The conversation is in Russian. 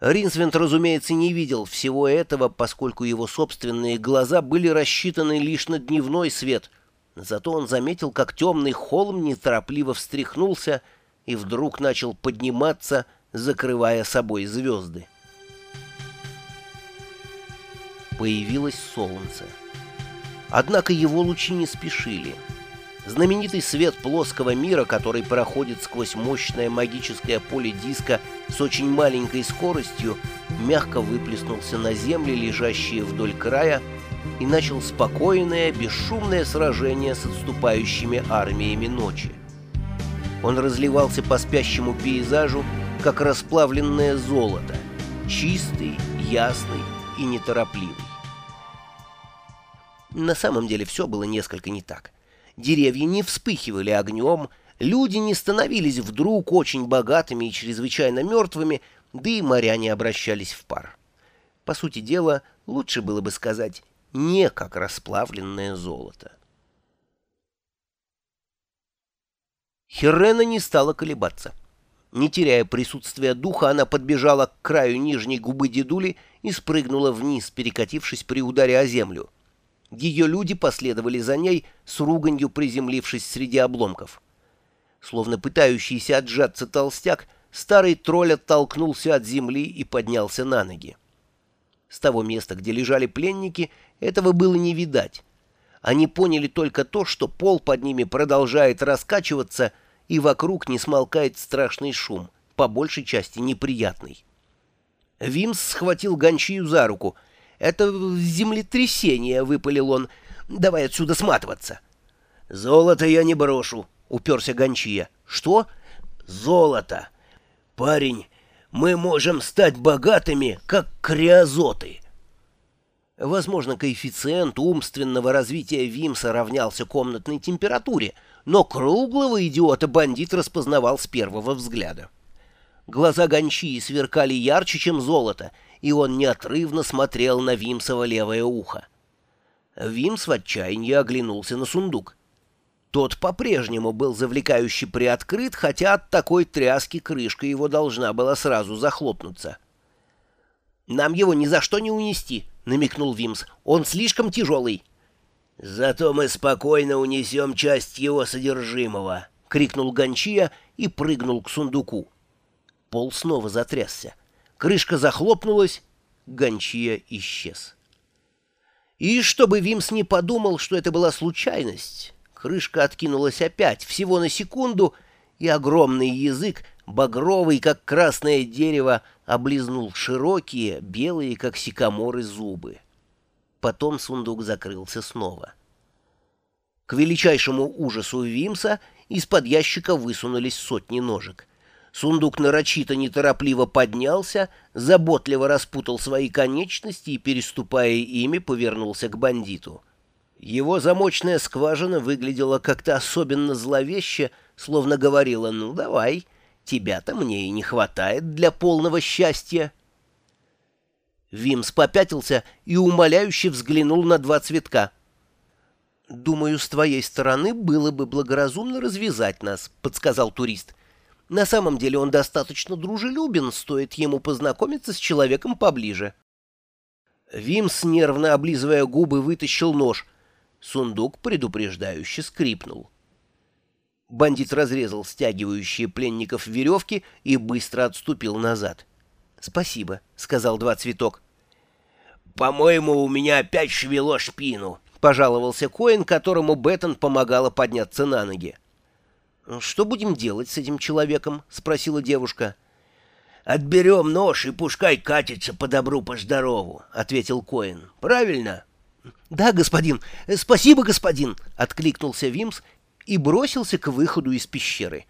Ринсвинд, разумеется, не видел всего этого, поскольку его собственные глаза были рассчитаны лишь на дневной свет. Зато он заметил, как темный холм неторопливо встряхнулся и вдруг начал подниматься, закрывая собой звезды. Появилось солнце. Однако его лучи не спешили. Знаменитый свет плоского мира, который проходит сквозь мощное магическое поле диска с очень маленькой скоростью, мягко выплеснулся на земли, лежащие вдоль края, и начал спокойное, бесшумное сражение с отступающими армиями ночи. Он разливался по спящему пейзажу, как расплавленное золото, чистый, ясный и неторопливый. На самом деле все было несколько не так деревья не вспыхивали огнем, люди не становились вдруг очень богатыми и чрезвычайно мертвыми, да и моря обращались в пар. По сути дела, лучше было бы сказать «не как расплавленное золото». Херена не стала колебаться. Не теряя присутствия духа, она подбежала к краю нижней губы дедули и спрыгнула вниз, перекатившись при ударе о землю. Ее люди последовали за ней, с руганью приземлившись среди обломков. Словно пытающийся отжаться толстяк, старый тролль оттолкнулся от земли и поднялся на ноги. С того места, где лежали пленники, этого было не видать. Они поняли только то, что пол под ними продолжает раскачиваться, и вокруг не смолкает страшный шум, по большей части неприятный. Вимс схватил гончию за руку — «Это землетрясение», — выпалил он. «Давай отсюда сматываться». «Золото я не брошу», — уперся Гончия. «Что?» «Золото. Парень, мы можем стать богатыми, как криозоты». Возможно, коэффициент умственного развития Вимса равнялся комнатной температуре, но круглого идиота бандит распознавал с первого взгляда. Глаза Гончии сверкали ярче, чем золото — и он неотрывно смотрел на Вимсово левое ухо. Вимс в отчаянии оглянулся на сундук. Тот по-прежнему был завлекающе приоткрыт, хотя от такой тряски крышка его должна была сразу захлопнуться. «Нам его ни за что не унести», — намекнул Вимс. «Он слишком тяжелый». «Зато мы спокойно унесем часть его содержимого», — крикнул Гончия и прыгнул к сундуку. Пол снова затрясся. Крышка захлопнулась, гончия исчез. И чтобы Вимс не подумал, что это была случайность, крышка откинулась опять, всего на секунду, и огромный язык, багровый, как красное дерево, облизнул широкие, белые, как сикаморы, зубы. Потом сундук закрылся снова. К величайшему ужасу Вимса из-под ящика высунулись сотни ножек — Сундук нарочито неторопливо поднялся, заботливо распутал свои конечности и, переступая ими, повернулся к бандиту. Его замочная скважина выглядела как-то особенно зловеще, словно говорила «Ну, давай, тебя-то мне и не хватает для полного счастья». Вимс попятился и умоляюще взглянул на два цветка. «Думаю, с твоей стороны было бы благоразумно развязать нас», — подсказал турист. На самом деле он достаточно дружелюбен, стоит ему познакомиться с человеком поближе. Вимс, нервно облизывая губы, вытащил нож. Сундук предупреждающе скрипнул. Бандит разрезал стягивающие пленников веревки и быстро отступил назад. «Спасибо», — сказал два цветок. «По-моему, у меня опять шевело шпину», — пожаловался Коин, которому Беттон помогала подняться на ноги. «Что будем делать с этим человеком?» — спросила девушка. «Отберем нож и пускай катится по добру, по здорову», — ответил Коин. «Правильно?» «Да, господин. Спасибо, господин», — откликнулся Вимс и бросился к выходу из пещеры.